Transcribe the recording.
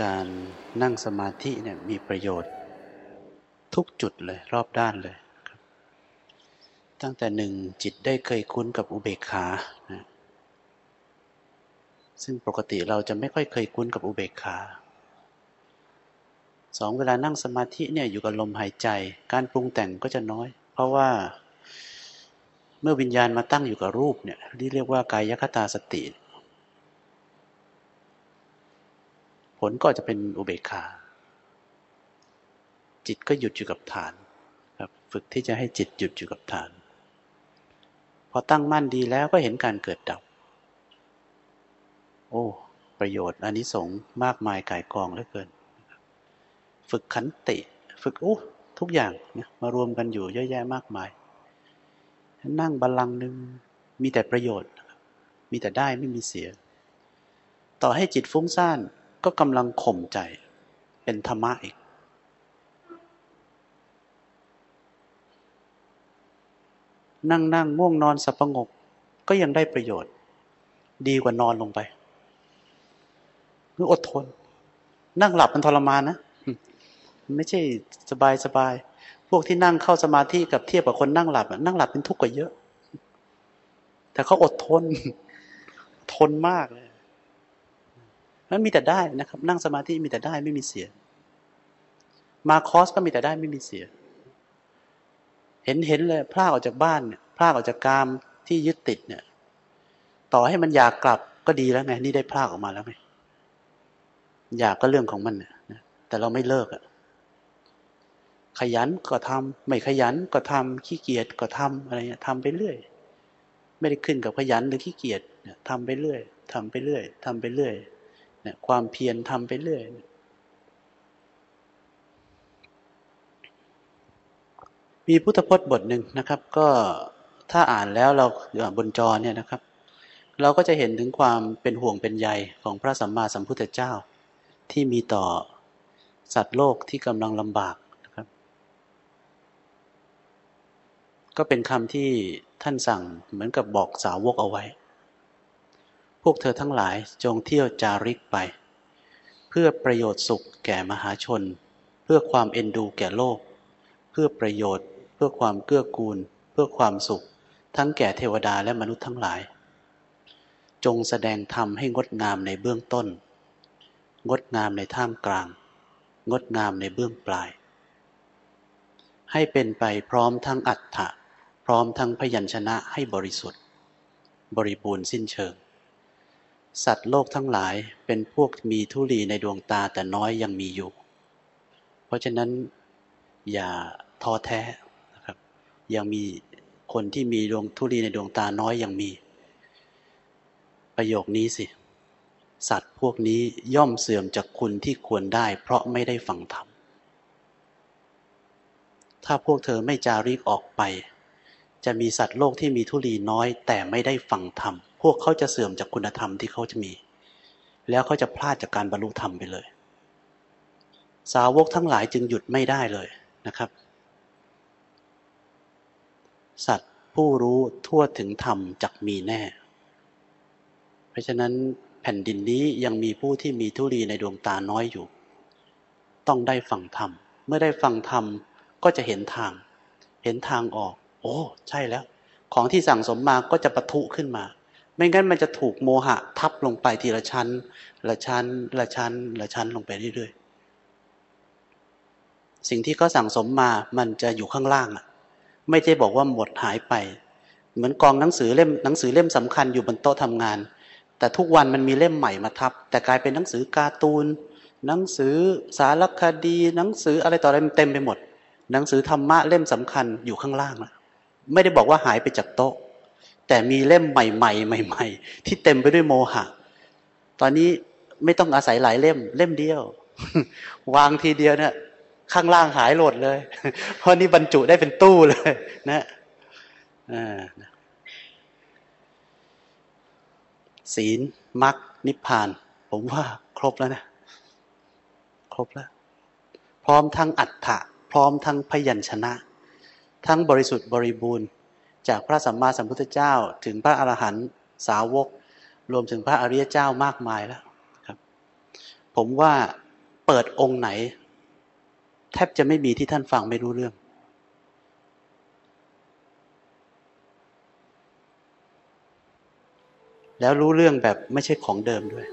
การนั่งสมาธิเนี่ยมีประโยชน์ทุกจุดเลยรอบด้านเลยครับ ตั้งแต่หนึ่งจิตได้เคยคุ้นกับอุเบกขานะซึ่งปกติเราจะไม่ค่อยเคยคุ้นกับอุเบกขาสองเวลานั่งสมาธิเนี่ยอยู่กับลมหายใจ การปรุงแต่งก็จะน้อย เพราะว่าเมื่อวิญญาณมาตั้งอยู่กับรูปเนี่ยที่เรียกว่ากายคตาสติผ ลก็จะเป็นอุเบกขา จิตก็หยุดอยู่กับฐานครับฝึกที่จะให้จิตหยุดอยู่กับฐาน พอตั้งมั่นดีแล้วก็เห็นการเกิดดับ โอ้ ประโยชน์อันนี้สงมากมายกายกองเหลือเกิน ฝึกขันติ ฝึกโอ้ทุกอย่างนะมารวมกันอยู่เยอะแยะมากมาย นั่งบัลลังก์หนึ่งมีแต่ประโยชน์ มีแต่ได้ไม่มีเสีย ต่อให้จิตฟุ้งซ่าน ก็กำลังข่มใจ เป็นธรรมะอีก นั่งนั่งง่วงนอนสับประงก ก็ยังได้ประโยชน์ ดีกว่านอนลงไปคืออดทน นั่งหลับมันทรมานนะไม่ใช่สบายสบาย พวกที่นั่งเข้าสมาธิกับเทียบกับคนนั่งหลับนั่งหลับเป็นทุกข์กว่าเยอะ แต่เขาอดทน ทนมากเลย มันมีแต่ได้นะครับ นั่งสมาธิมีแต่ได้ไม่มีเสีย มาคอสก็มีแต่ได้ไม่มีเสีย เห็นเห็นเลยพลาดออกจากบ้านเนี่ยพลาดออกจากกามที่ยึดติดเนี่ย ต่อให้มันอยากกลับก็ดีแล้วไงนี่ได้พลาดออกมาแล้วไงอยากก็เรื่องของมันเนี่ยแต่เราไม่เลิกอะขยันก็ทำไม่ขยันก็ทำขี้เกียจก็ทำอะไรเงี้ยทำไปเรื่อย ไม่ได้ขึ้นกับขยันหรือขี้เกียจทำไปเรื่อยทำไปเรื่อยทำไปเรื่อย เนี่ยความเพียรทำไปเรื่อยมีพุทธพจน์บทหนึ่งนะครับ ก็ถ้าอ่านแล้วเราบนจอเนี่ยนะครับ เราก็จะเห็นถึงความเป็นห่วงเป็นใยของพระสัมมาสัมพุทธเจ้า ที่มีต่อสัตว์โลกที่กำลังลำบากนะครับ ก็เป็นคำที่ท่านสั่งเหมือนกับบอกสาวกเอาไว้ พวกเธอทั้งหลายจงเที่ยวจาริกไป เพื่อประโยชน์สุขแก่มหาชน เพื่อความเอ็นดูแก่โลก เพื่อประโยชน์ เพื่อความเกื้อกูล เพื่อความสุข ทั้งแก่เทวดาและมนุษย์ทั้งหลาย จงแสดงธรรมให้งดงามในเบื้องต้น งดงามในท่ามกลาง งดงามในเบื้องปลาย ให้เป็นไปพร้อมทั้งอัฏฐะพร้อมทั้งพยัญชนะให้บริสุทธิ์ บริบูรณ์สิ้นเชิง สัตว์โลกทั้งหลายเป็นพวกมีทุลีในดวงตาแต่น้อยยังมีอยู่ เพราะฉะนั้นอย่าท้อแท้นะครับ ยังมีคนที่มีดวงทุลีในดวงตาน้อยยังมี ประโยคนี้สิ สัตว์พวกนี้ย่อมเสื่อมจากคุณที่ควรได้ เพราะไม่ได้ฟังธรรมถ้าพวกเธอไม่จาริกออกไป จะมีสัตว์โลกที่มีทุลีน้อยแต่ไม่ได้ฟังธรรม วกเขาจะเสื่อมจากคุณธรรมที่เขาจะมี แล้วเขาจะพลาดจากการบรรลุธรรมไปเลย สาวกทั้งหลายจึงหยุดไม่ได้เลยนะครับ สัตว์ผู้รู้ทั่วถึงธรรมจักมีแน่ เพราะฉะนั้นแผ่นดินนี้ยังมีผู้ที่มีทุลีในดวงตาน้อยอยู่ ต้องได้ฟังธรรม เมื่อได้ฟังธรรมก็จะเห็นทาง เห็นทางออก โอ้ ใช่แล้ว ของที่สั่งสมมาก็จะปะทุขึ้นมา ไม่งั้นมันจะถูกโมหะทับลงไปทีละชั้น ละชั้น ละชั้น ละชั้นลงไปเรื่อยๆ สิ่งที่เขาสั่งสมมา มันจะอยู่ข้างล่างอะ ไม่ใช่บอกว่าหมดหายไป เหมือนกองหนังสือเล่มหนังสือเล่มสำคัญอยู่บนโต๊ะทำงาน แต่ทุกวันมันมีเล่มใหม่มาทับ แต่กลายเป็นหนังสือการ์ตูน หนังสือสารคดี หนังสืออะไรต่ออะไรมันเต็มไปหมด หนังสือธรรมะเล่มสำคัญอยู่ข้างล่างละไม่ได้บอกว่าหายไปจากโต๊ะ แต่มีเล่มใหม่ๆใหม่ ๆ ที่เต็มไปด้วยโมหะ ตอนนี้ไม่ต้องอาศัยหลายเล่ม เล่มเดียว วางทีเดียวเนี่ยข้างล่างหายโหลดเลย เพราะนี่บรรจุได้เป็นตู้เลย นะศีลมรรคนิพพาน ผมว่าครบแล้วนะ ครบแล้ว พร้อมทั้งอัฏฐะพร้อมทั้งพยัญชนะ ทั้งบริสุทธิ์บริบูรณ์ จากพระสัมมาสัมพุทธเจ้า ถึงพระอรหันต์สาวก รวมถึงพระอริยเจ้ามากมายแล้วครับ ผมว่าเปิดองค์ไหน แทบจะไม่มีที่ท่านฟังไม่รู้เรื่อง แล้วรู้เรื่องแบบไม่ใช่ของเดิมด้วย